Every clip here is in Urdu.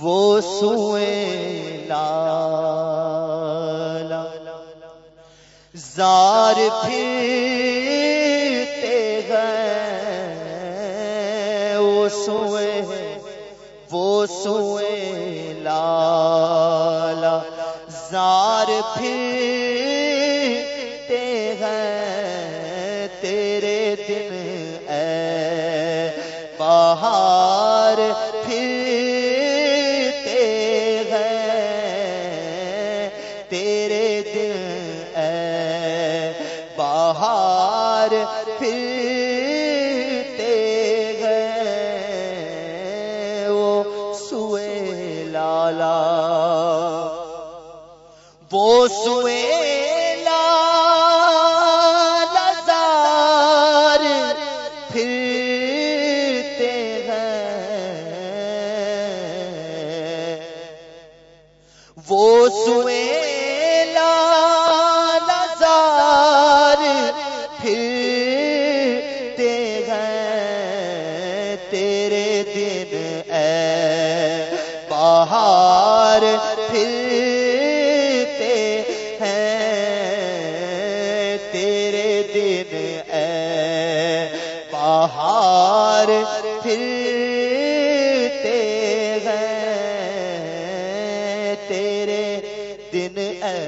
وہ سوئے لالا۔ زار پھرتے گئے وہ سوئے وہ سوئے لالا۔ زار پھر بہار پھرتے گئے وہ سوئے لالا وہ سوئے تیرے دن اے باہر پھرتے ہیں۔ تیرے دن اے باہر پھرتے ہیں۔ تیرے دن اے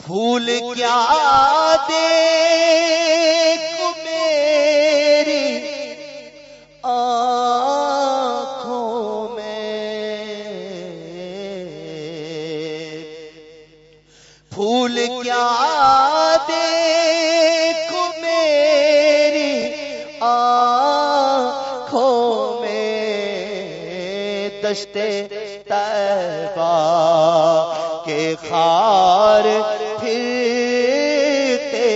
پھول کیا دیکھ پھول کیا دیکھ میری آنکھوں میں دشتے تیبا کے خار پھرتے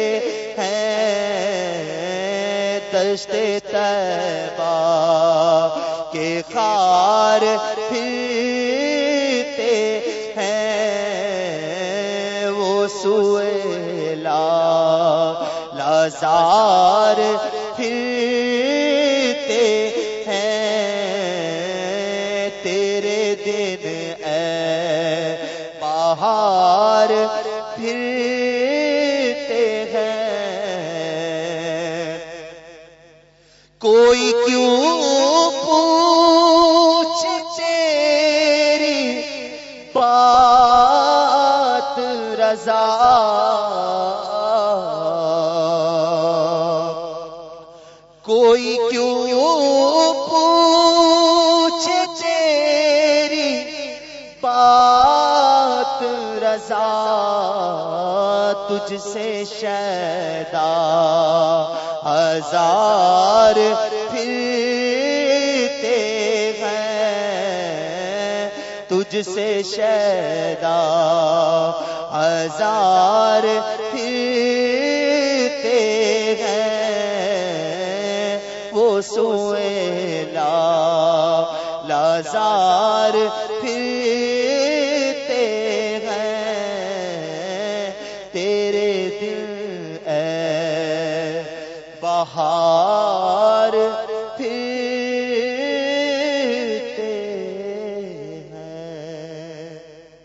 ہیں۔ دشتے تیبا کے خار لازار پھرتے ہیں۔ تیرے دن اے باہر پھرتے ہیں۔ کوئی کیوں پوچھ تیری بات رضا؟ کوئی کیوں پوچھ تیری بات رضا تجھ سے شیدا ہزار پھرتے ہیں تجھ سے شیدا ہزار سوئے لا لازار پھرتے ہیں تیرے دل اے بہار۔